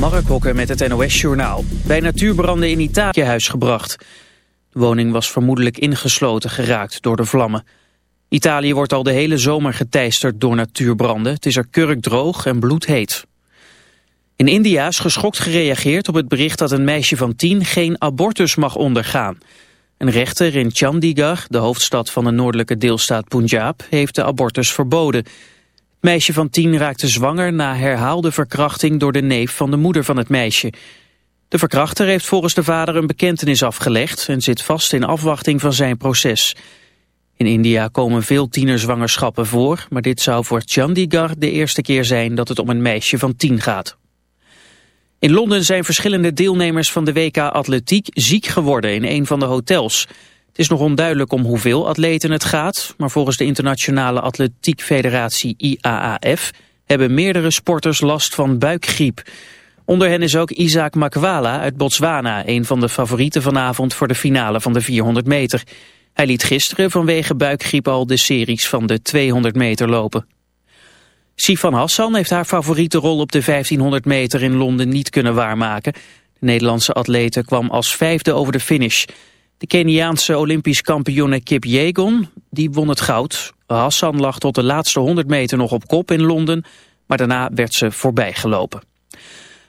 Mark met het NOS-journaal. Bij natuurbranden in Italië huis gebracht. De woning was vermoedelijk ingesloten geraakt door de vlammen. Italië wordt al de hele zomer geteisterd door natuurbranden. Het is er kurkdroog en bloedheet. In India is geschokt gereageerd op het bericht dat een meisje van tien geen abortus mag ondergaan. Een rechter in Chandigarh, de hoofdstad van de noordelijke deelstaat Punjab, heeft de abortus verboden meisje van tien raakte zwanger na herhaalde verkrachting door de neef van de moeder van het meisje. De verkrachter heeft volgens de vader een bekentenis afgelegd en zit vast in afwachting van zijn proces. In India komen veel tienerzwangerschappen voor, maar dit zou voor Chandigarh de eerste keer zijn dat het om een meisje van tien gaat. In Londen zijn verschillende deelnemers van de WK Atletiek ziek geworden in een van de hotels. Is nog onduidelijk om hoeveel atleten het gaat, maar volgens de Internationale Atletiek Federatie IAAF hebben meerdere sporters last van buikgriep. Onder hen is ook Isaac Makwala uit Botswana, een van de favorieten vanavond voor de finale van de 400 meter. Hij liet gisteren vanwege buikgriep al de series van de 200 meter lopen. Sifan Hassan heeft haar favoriete rol op de 1500 meter in Londen niet kunnen waarmaken. De Nederlandse atlete kwam als vijfde over de finish. De Keniaanse Olympisch kampioene Kip Yegon die won het goud. Hassan lag tot de laatste 100 meter nog op kop in Londen, maar daarna werd ze voorbijgelopen.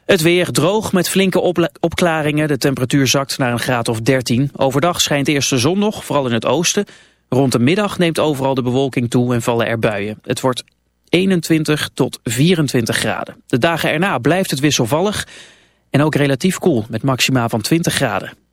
Het weer droog met flinke opklaringen. De temperatuur zakt naar een graad of 13. Overdag schijnt eerst de zon nog, vooral in het oosten. Rond de middag neemt overal de bewolking toe en vallen er buien. Het wordt 21 tot 24 graden. De dagen erna blijft het wisselvallig en ook relatief koel met maxima van 20 graden.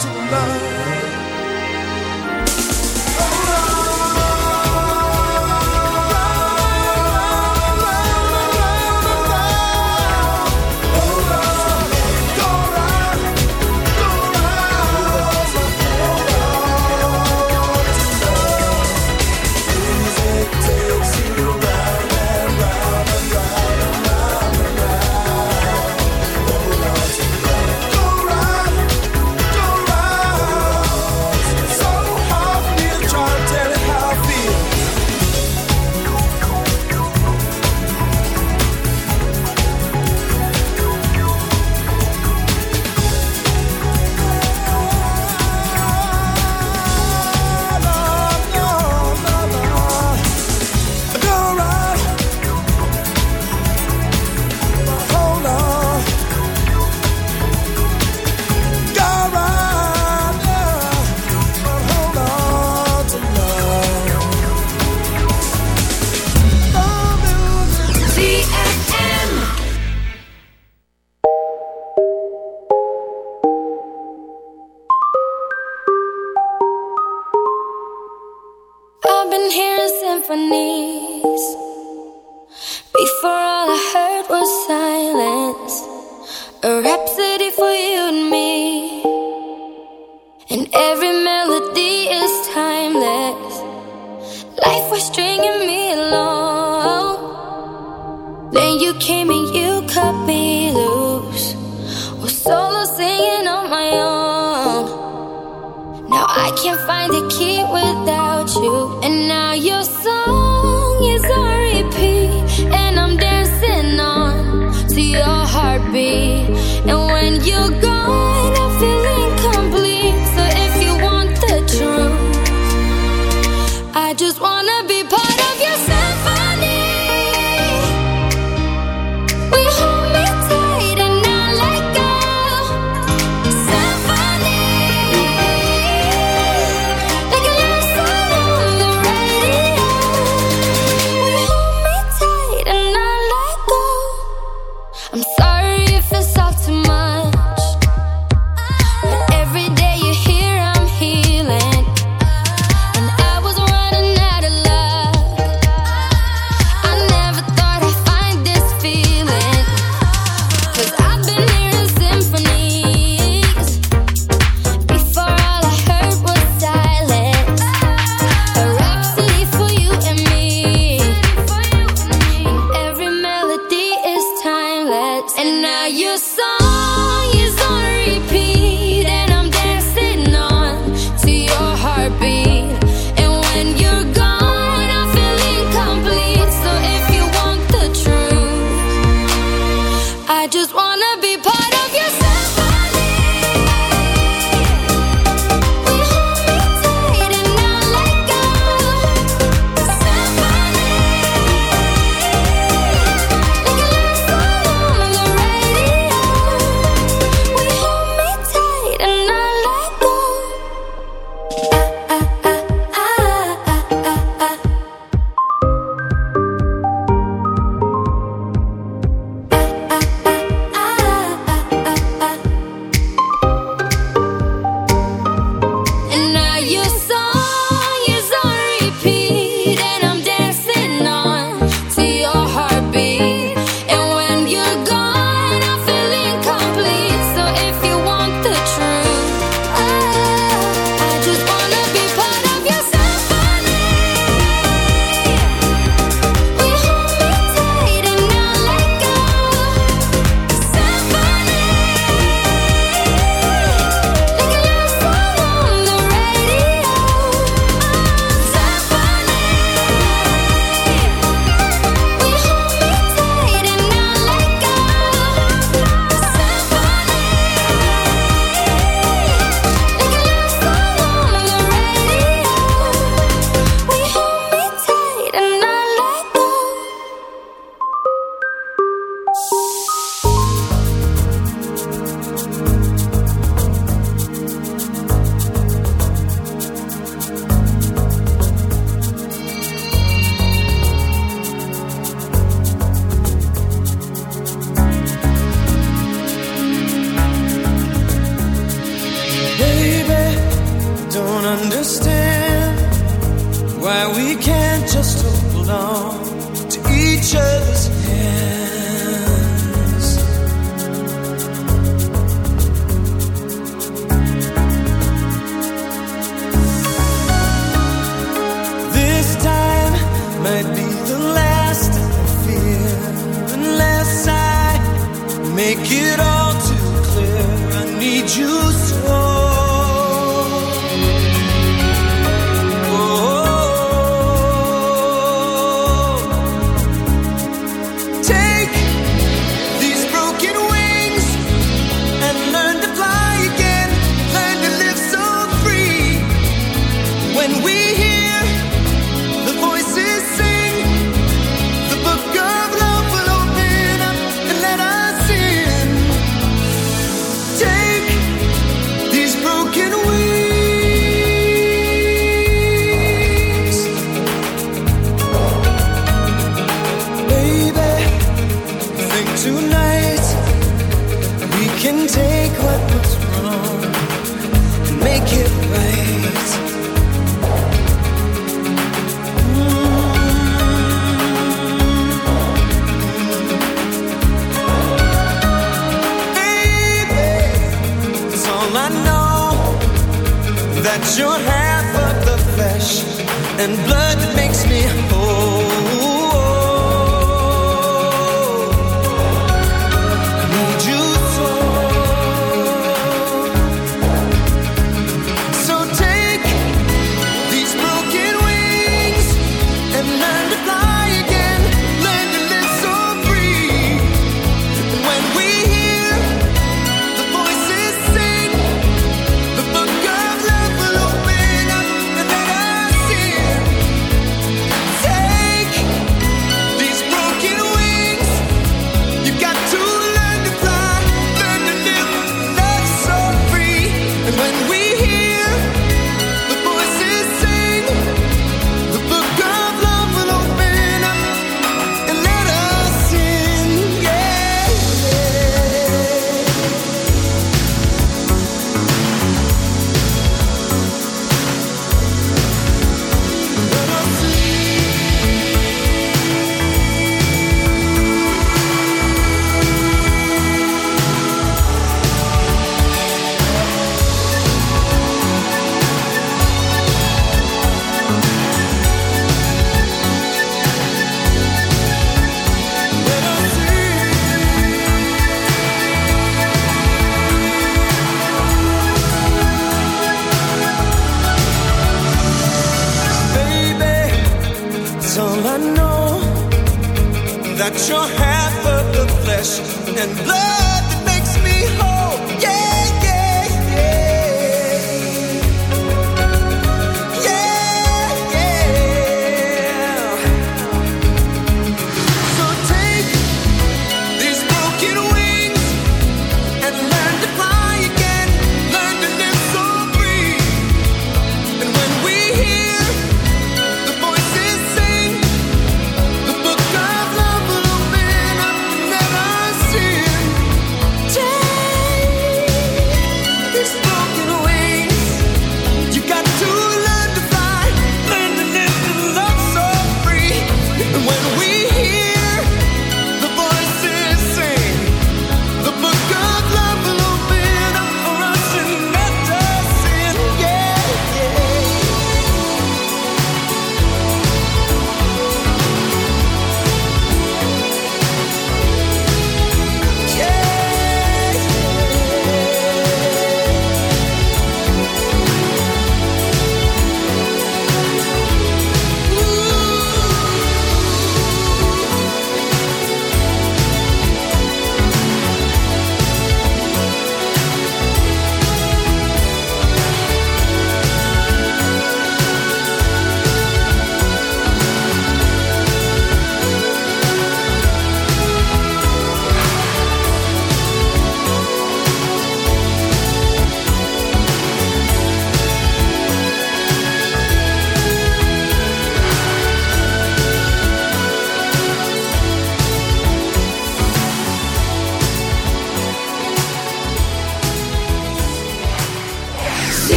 su lado.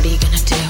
what are you gonna do?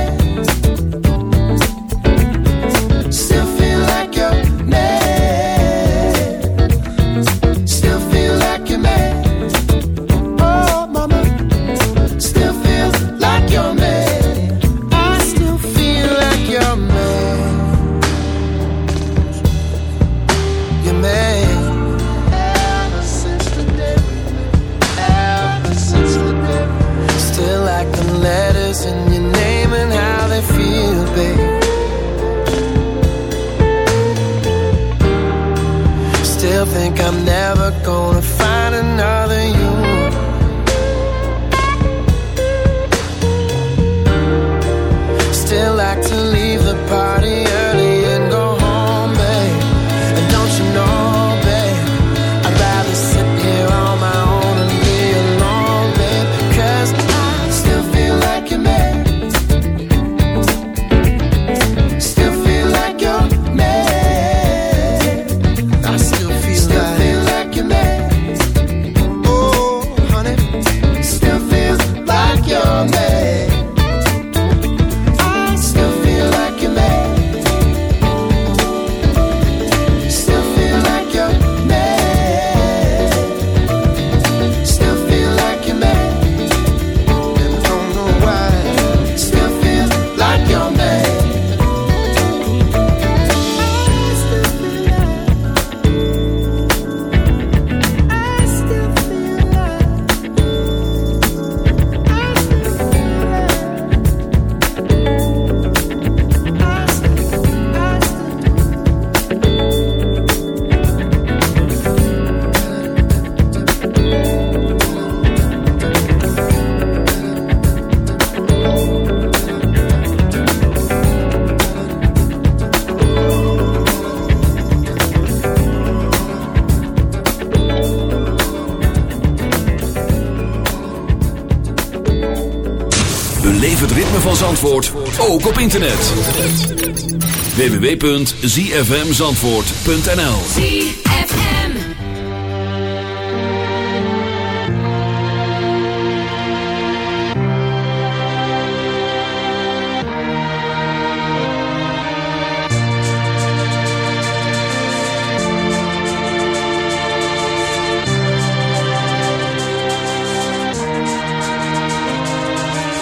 Ook op internet. www.zfmzandvoort.nl ZFM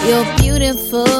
You're beautiful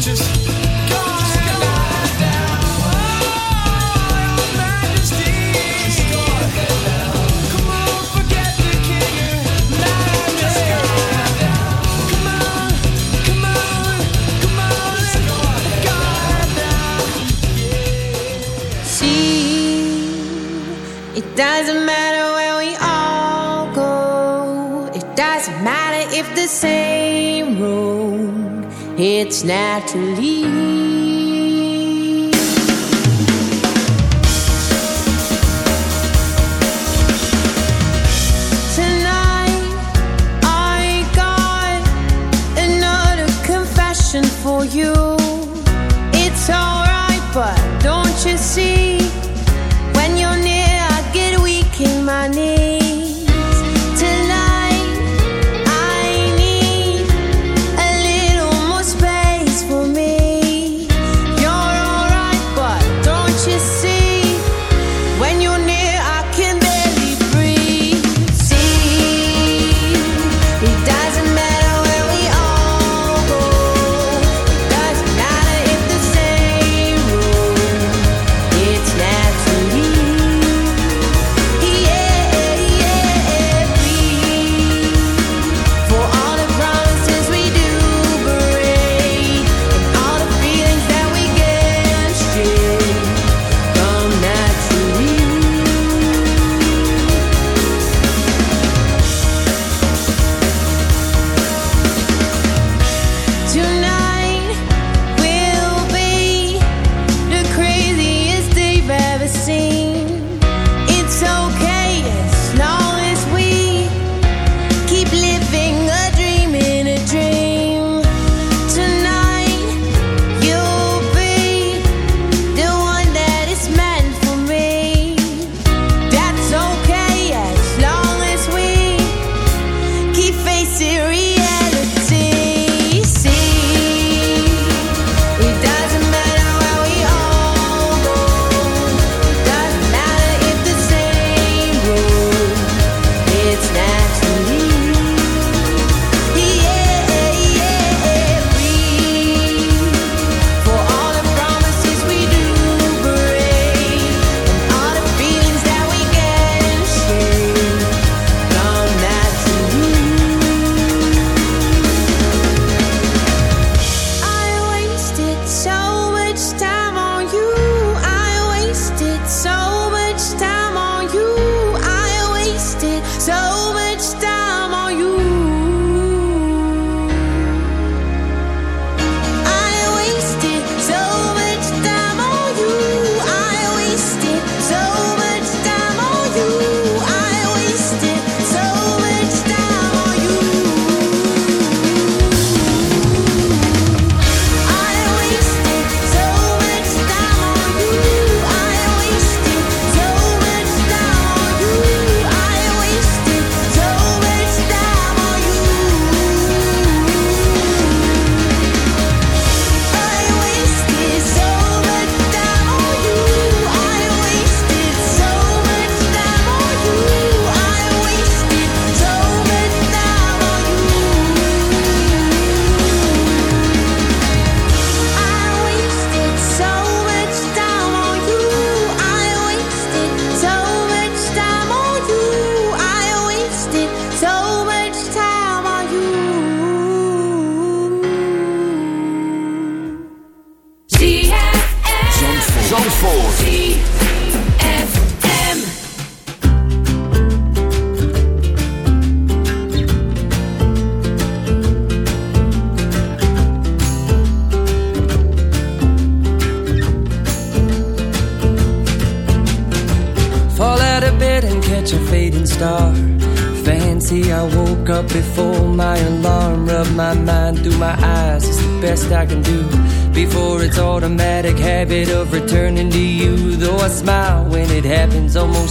bitches. it's naturally.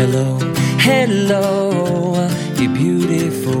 Hello, hello, you beautiful